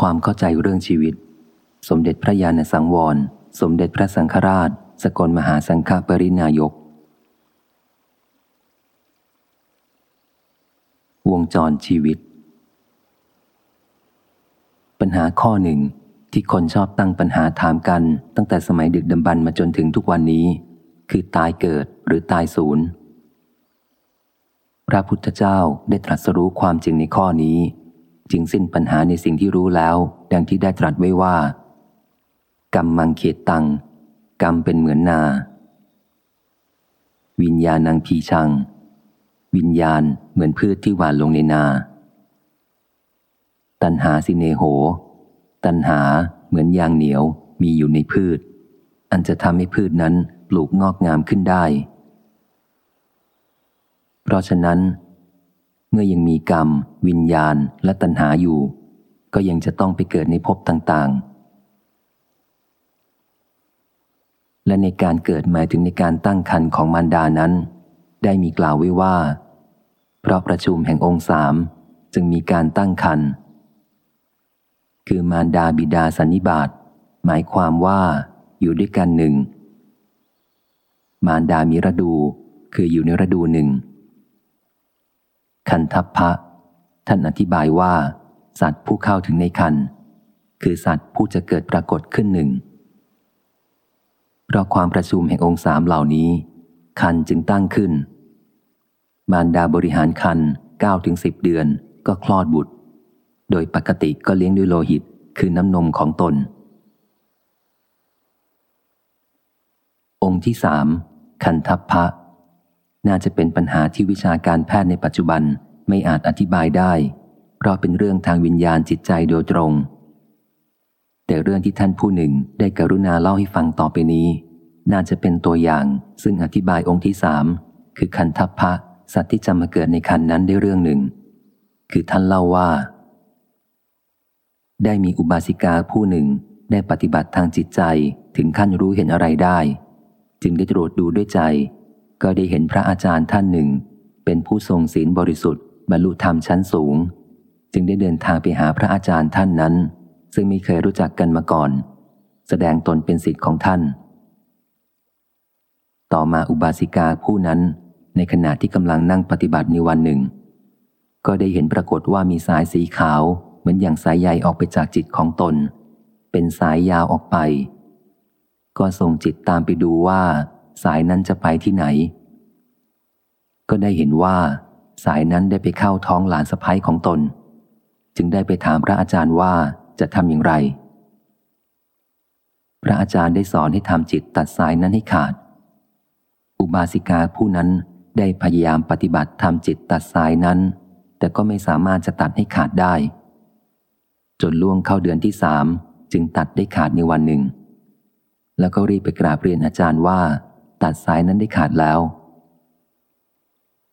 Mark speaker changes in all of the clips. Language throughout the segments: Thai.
Speaker 1: ความเข้าใจเรื่องชีวิต สมเด็จพระญาณสังวร สมเด็จพระสังฆราช สกลมหาสังฆปรินายก วงจรชีวิต ปัญหาข้อหนึ่งที่คนชอบตั้งปัญหาถามกัน ตั้งแต่สมัยดึกดำบรรมาจนถึงทุกวันนี้ คือตายเกิดหรือตายศูนย์พระพุทธเจ้าได้ตรัสรู้ความจริงในข้อนี้ จึงสิ้นปัญหาในสิ่งที่รู้แล้ว ดังที่ได้ตรัสไว้ว่า กรรมมังเขตตัง กรรมเป็นเหมือนนา วิญญาณังพีชัง วิญญาณเหมือนพืชที่หวานลงในนา ตันหาสิเนโห ตันหาเหมือนยางเหนียวมีอยู่ในพืช อันจะทำให้พืชนั้นปลูกงอกงามขึ้นได้ เพราะฉะนั้น เมื่อยังมีกรรม วิญญาณและตัณหาอยู่ ก็ยังจะต้องไปเกิดในภพต่างๆ และในการเกิดหมายถึงในการตั้งคันของมารดานั้น ได้มีกล่าวไว้ว่า เพราะประชุมแห่งองค์สามจึงมีการตั้งคัน คือมารดาบิดาสันนิบาตหมายความว่าอยู่ด้วยกันหนึ่ง มารดามีระดู คืออยู่ในระดูหนึ่ง คันทัพพะ ท่านอธิบายว่า สัตว์ผู้เข้าถึงในคัน คือสัตว์ผู้จะเกิดปรากฏขึ้นหนึ่ง เพราะความประชุมแห่งองค์สามเหล่านี้ คันจึงตั้งขึ้น มารดาบริหารคันเก้าถึงสิบเดือนก็คลอดบุตร โดยปกติก็เลี้ยงด้วยโลหิตคือน้ำนมของตน องค์ที่สามคันทัพพะ น่าจะเป็นปัญหาที่วิชาการแพทย์ในปัจจุบันไม่อาจอธิบายได้ เพราะเป็นเรื่องทางวิญญาณจิตใจโดยตรง แต่เรื่องที่ท่านผู้หนึ่งได้กรุณาเล่าให้ฟังต่อไปนี้ น่าจะเป็นตัวอย่างซึ่งอธิบายองค์ที่สามคือคันทัพพะสัตว์ที่จะมาเกิดในคันนั้นได้เรื่องหนึ่ง คือท่านเล่าว่า ได้มีอุบาสิกาผู้หนึ่งได้ปฏิบัติทางจิตใจถึงขั้นรู้เห็นอะไรได้ จึงได้ตรวจดูด้วยใจ ก็ได้เห็นพระอาจารย์ท่านหนึ่ง เป็นผู้ทรงศีลบริสุทธิ์บรรลุธรรมชั้นสูง จึงได้เดินทางไปหาพระอาจารย์ท่านนั้น ซึ่งไม่เคยรู้จักกันมาก่อน แสดงตนเป็นสิทธิ์ของท่าน ต่อมาอุบาสิกาผู้นั้นในขณะที่กำลังนั่งปฏิบัติในวันหนึ่ง ก็ได้เห็นปรากฏว่ามีสายสีขาวเหมือนอย่างสายใยออกไปจากจิตของตน เป็นสายยาวออกไป ก็ส่งจิตตามไปดูว่า สายนั้นจะไปที่ไหน ก็ได้เห็นว่า สายนั้นได้ไปเข้าท้องหลานสะพ้ายของตน จึงได้ไปถามพระอาจารย์ว่าจะทำอย่างไร พระอาจารย์ได้สอนให้ทำจิตตัดสายนั้นให้ขาด อุบาสิกาผู้นั้นได้พยายามปฏิบัติทำจิตตัดสายนั้น แต่ก็ไม่สามารถจะตัดให้ขาดได้ จนล่วงเข้าเดือนที่สามจึงตัดได้ขาดในวันหนึ่ง แล้วก็รีบไปกราบเรียนอาจารย์ว่า ตัดสายนั้นได้ขาดแล้ว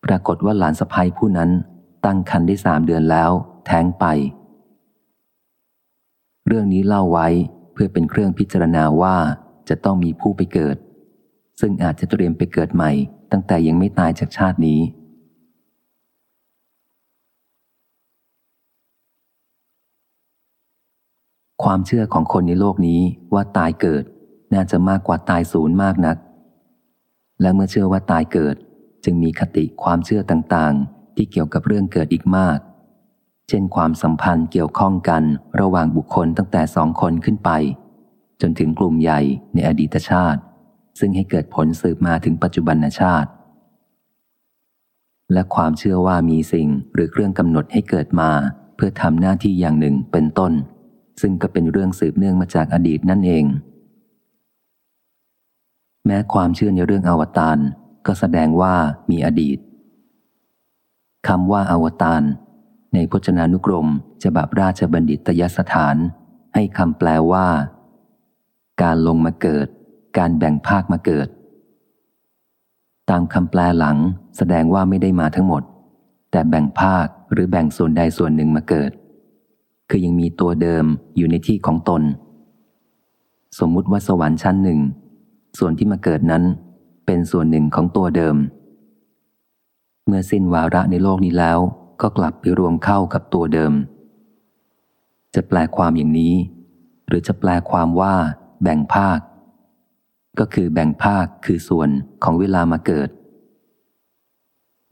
Speaker 1: ปรากฏว่าหลานสะพ้ยผู้นั้นตั้งคันได้สามเดือนแล้ว แท้งไป เรื่องนี้เล่าไว้เพื่อเป็นเครื่องพิจารณาว่าจะต้องมีผู้ไปเกิด ซึ่งอาจจะเตรียมไปเกิดใหม่ ตั้งแต่ยังไม่ตายจากชาตินี้ ความเชื่อของคนในโลกนี้ว่าตายเกิดน่าจะมากกว่าตายศูนย์มากนัก และเมื่อเชื่อว่าตายเกิด จึงมีคติความเชื่อต่างๆ ที่เกี่ยวกับเรื่องเกิดอีกมาก เช่นความสัมพันธ์เกี่ยวข้องกันระหว่างบุคคลตั้งแต่สองคนขึ้นไป จนถึงกลุ่มใหญ่ในอดีตชาติ ซึ่งให้เกิดผลสืบมาถึงปัจจุบันชาติ และความเชื่อว่ามีสิ่งหรือเครื่องกำหนดให้เกิดมา เพื่อทำหน้าที่อย่างหนึ่งเป็นต้น ซึ่งก็เป็นเรื่องสืบเนื่องมาจากอดีตนั่นเอง แม้ความเชื่อในเรื่องอวตารก็แสดงว่ามีอดีตคำว่าอวตารในพจนานุกรมฉบับราชบัณฑิตยสถาน ให้คำแปลว่า การลงมาเกิด การแบ่งภาคมาเกิด ตามคำแปลหลัง แสดงว่าไม่ได้มาทั้งหมด แต่แบ่งภาคหรือแบ่งส่วนใดส่วนหนึ่งมาเกิด คือยังมีตัวเดิมอยู่ในที่ของตน สมมุติว่าสวรรค์ชั้นหนึ่ง ส่วนที่มาเกิดนั้น เป็นส่วนหนึ่งของตัวเดิม เมื่อสิ้นวาระในโลกนี้แล้วก็กลับไปรวมเข้ากับตัวเดิม จะแปลความอย่างนี้ หรือจะแปลความว่า แบ่งภาค ก็คือแบ่งภาคคือส่วนของเวลามาเกิด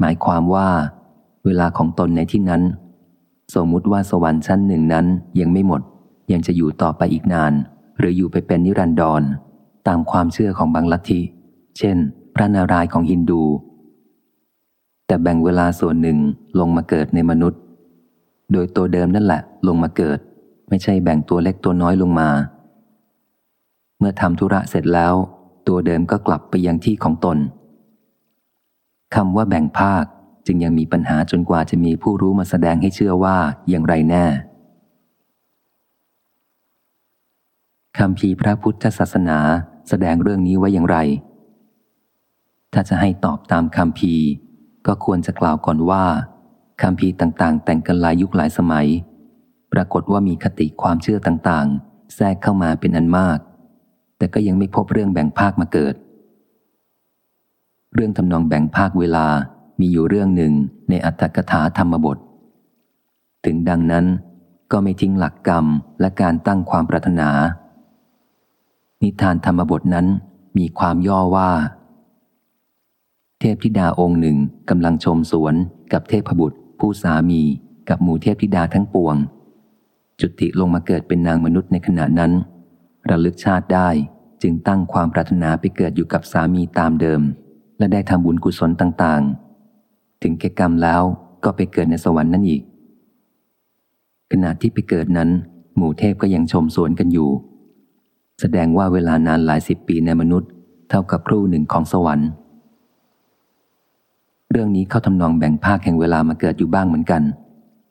Speaker 1: หมายความว่า เวลาของตนในที่นั้น สมมุติว่าสวรรค์ชั้นหนึ่งนั้นยังไม่หมด ยังจะอยู่ต่อไปอีกนาน หรืออยู่ไปเป็นนิรันดร ตามความเชื่อของบางลัทธิ เช่น พระนารายณ์ของฮินดู แต่แบ่งเวลาส่วนหนึ่งลงมาเกิดในมนุษย์ โดยตัวเดิมนั่นแหละ ลงมาเกิด ไม่ใช่แบ่งตัวเล็กตัวน้อยลงมา เมื่อทำธุระเสร็จแล้ว ตัวเดิมก็กลับไปยังที่ของตนคำว่าแบ่งภาคจึงยังมีปัญหาจนกว่าจะมีผู้รู้มาแสดงให้เชื่อว่าอย่างไรแน่คำพีพระพุทธศาสนา แสดงเรื่องนี้ไว้อย่างไร ถ้าจะให้ตอบตามคำพีก็ควรจะกล่าวก่อนว่าคำพีต่างๆ แต่งกันหลายยุคหลายสมัย ปรากฏว่ามีคติความเชื่อต่างๆ แทรกเข้ามาเป็นอันมาก แต่ก็ยังไม่พบเรื่องแบ่งภาคมาเกิด เรื่องทำนองแบ่งภาคเวลามีอยู่เรื่องหนึ่งในอัตถกถาธรรมบท ถึงดังนั้นก็ไม่ทิ้งหลักกรรมและการตั้งความปรารถนา นิทานธรรมบทนั้นมีความย่อว่า เทพธิดาองค์หนึ่งกำลังชมสวนกับเทพบุตร ผู้สามีกับหมู่เทพธิดาทั้งปวง จุติลงมาเกิดเป็นนางมนุษย์ในขณะนั้น ระลึกชาติได้จึงตั้งความปรารถนาไปเกิดอยู่กับสามีตามเดิม และได้ทำบุญกุศลต่างๆ ถึงแก่กรรมแล้วก็ไปเกิดในสวรรค์นั่นอีก ขณะที่ไปเกิดนั้น หมู่เทพก็ยังชมสวนกันอยู่ แสดงว่าเวลานานหลายสิบปีในมนุษย์ เท่ากับครู่หนึ่งของสวรรค์ เรื่องนี้เข้าทำนองแบ่งภาคแห่งเวลามาเกิดอยู่บ้างเหมือนกัน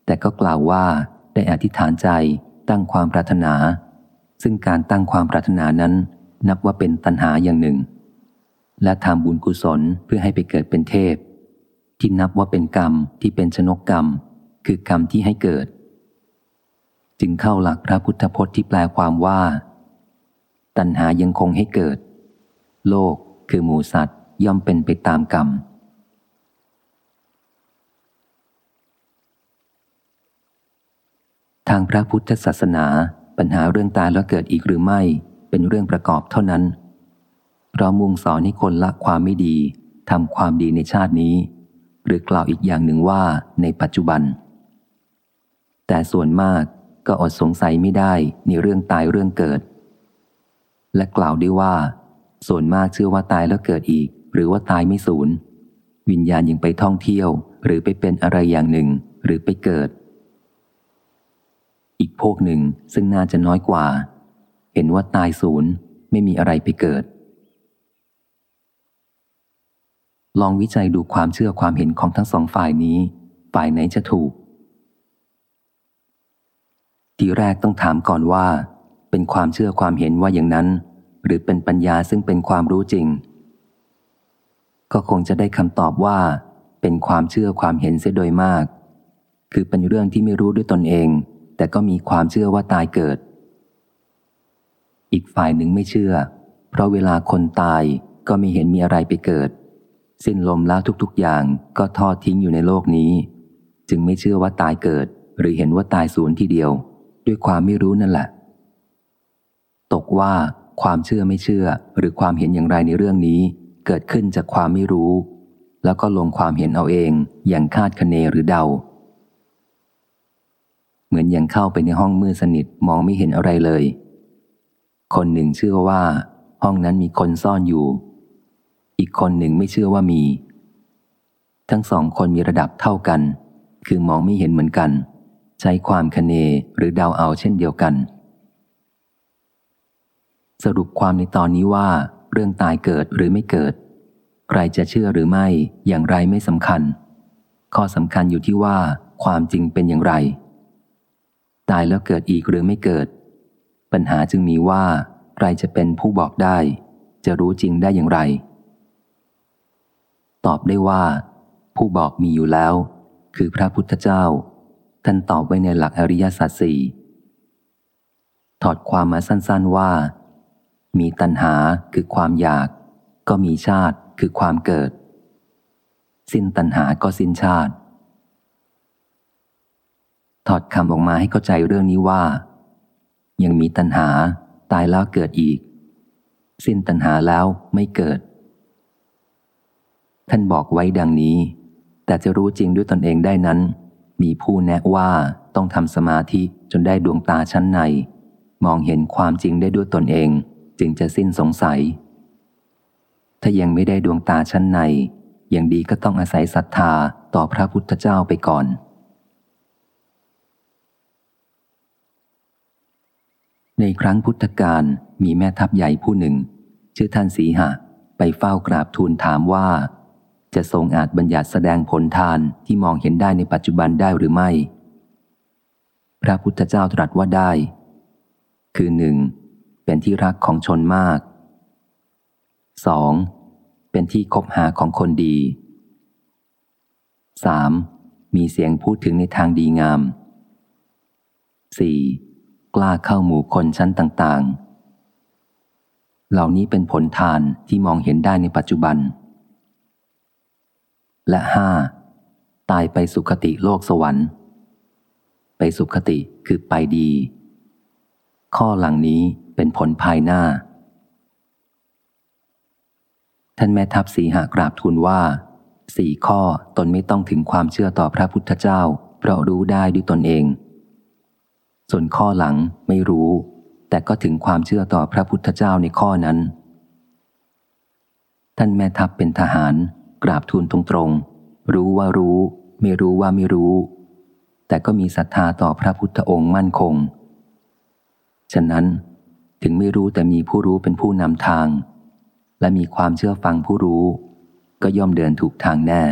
Speaker 1: แต่ก็กล่าวว่าได้อธิษฐานใจตั้งความปรารถนา ซึ่งการตั้งความปรารถนานั้น นับว่าเป็นตัณหาอย่างหนึ่ง และทำบุญกุศลเพื่อให้ไปเกิดเป็นเทพ ที่นับว่าเป็นกรรมที่เป็นชนกกรรม คือกรรมที่ให้เกิด จึงเข้าหลักพระพุทธพจน์ที่แปลความว่า ตัณหายังคงให้เกิด โลกคือหมูสัตว์ย่อมเป็นไปตามกรรม ทางพระพุทธศาสนาปัญหาเรื่องตายแล้วเกิดอีกหรือไม่ เป็นเรื่องประกอบเท่านั้น เพราะมุ่งสอนให้คนละความไม่ดีทำความดีในชาตินี้ หรือกล่าวอีกอย่างหนึ่งว่าในปัจจุบัน แต่ส่วนมากก็อดสงสัยไม่ได้ในเรื่องตายเรื่องเกิด และกล่าวได้ว่า ส่วนมากเชื่อว่าตายแล้วเกิดอีก หรือว่าตายไม่สูญ วิญญาณยังไปท่องเที่ยว หรือไปเป็นอะไรอย่างหนึ่ง หรือไปเกิด อีกพวกหนึ่งซึ่งน่าจะน้อยกว่า เห็นว่าตายศูนย์ไม่มีอะไรไปเกิด ลองวิจัยดูความเชื่อความเห็นของทั้งสองฝ่ายนี้ ฝ่ายไหนจะถูก ทีแรกต้องถามก่อนว่า เป็นความเชื่อความเห็นว่าอย่างนั้น หรือเป็นปัญญาซึ่งเป็นความรู้จริง ก็คงจะได้คำตอบว่า เป็นความเชื่อความเห็นเสียโดยมาก คือเป็นเรื่องที่ไม่รู้ด้วยตนเอง แต่ก็มีความเชื่อว่าตายเกิด อีกฝ่ายหนึ่งไม่เชื่อ เพราะเวลาคนตายก็ไม่เห็นมีอะไรไปเกิด สิ้นลมแล้วทุกๆอย่างก็ทอดทิ้งอยู่ในโลกนี้ จึงไม่เชื่อว่าตายเกิด หรือเห็นว่าตายสูญทีเดียว ด้วยความไม่รู้นั่นแหละ ตกว่าความเชื่อไม่เชื่อหรือความเห็นอย่างไรในเรื่องนี้ เกิดขึ้นจากความไม่รู้ แล้วก็ลงความเห็นเอาเองอย่างคาดคะเนหรือเดา เหมือนอย่างเข้าไปในห้องมืดสนิทมองไม่เห็นอะไรเลย คนหนึ่งเชื่อว่า ห้องนั้นมีคนซ่อนอยู่ อีกคนหนึ่งไม่เชื่อว่ามี ทั้งสองคนมีระดับเท่ากัน คือมองไม่เห็นเหมือนกัน ใช้ความคะเนหรือเดาเอาเช่นเดียวกัน สรุปความในตอนนี้ว่า เรื่องตายเกิดหรือไม่เกิด ใครจะเชื่อหรือไม่อย่างไรไม่สำคัญ ข้อสำคัญอยู่ที่ว่า ความจริงเป็นอย่างไร ตายแล้วเกิดอีกหรือไม่เกิด ปัญหาจึงมีว่า ใครจะเป็นผู้บอกได้ จะรู้จริงได้อย่างไร ตอบได้ว่า ผู้บอกมีอยู่แล้ว คือพระพุทธเจ้า ท่านตอบไว้ในหลักอริยสัจสี่ถอดความมาสั้นๆว่า มีตัณหาคือความอยาก ก็มีชาติคือความเกิด สิ้นตัณหาก็สิ้นชาติ ถอดคำออกมาให้เข้าใจเรื่องนี้ว่า ยังมีตัณหาตายแล้วเกิดอีก สิ้นตัณหาแล้วไม่เกิด ท่านบอกไว้ดังนี้ แต่จะรู้จริงด้วยตนเองได้นั้น มีผู้แนะว่าต้องทำสมาธิจนได้ดวงตาชั้นใน มองเห็นความจริงได้ด้วยตนเอง จึงจะสิ้นสงสัย ถ้ายังไม่ได้ดวงตาชั้นใน อย่างดีก็ต้องอาศัยศรัทธาต่อพระพุทธเจ้าไปก่อนในครั้งพุทธกาลมีแม่ทัพใหญ่ผู้หนึ่ง ชื่อท่านสีหะ ไปเฝ้ากราบทูลถามว่า จะทรงอาจบัญญัติแสดงผลทานที่มองเห็นได้ในปัจจุบันได้หรือไม่ พระพุทธเจ้าตรัสว่าได้ คือหนึ่ง เป็นที่รักของชนมาก 2. เป็นที่คบหาของคนดี 3. มีเสียงพูดถึงในทางดีงาม 4. กล้าเข้าหมู่คนชั้นต่างๆ เหล่านี้เป็นผลทานที่มองเห็นได้ในปัจจุบัน และห้าตายไปสุคติโลกสวรรค์ ไปสุคติคือไปดี ข้อหลังนี้ เป็นผลภายหน้า ท่านแม่ทัพสีหากราบทูลว่า สี่ข้อตนไม่ต้องถึงความเชื่อต่อพระพุทธเจ้า เพราะรู้ได้ด้วยตนเอง ส่วนข้อหลังไม่รู้ แต่ก็ถึงความเชื่อต่อพระพุทธเจ้าในข้อนั้น ท่านแม่ทัพเป็นทหาร กราบทูลตรงๆ รู้ว่ารู้ ไม่รู้ว่าไม่รู้ แต่ก็มีศรัทธาต่อพระพุทธองค์มั่นคงฉะนั้น ถึงไม่รู้แต่มีผู้รู้เป็นผู้นำทาง และมีความเชื่อฟังผู้รู้ ก็ย่อมเดินถูกทางแน่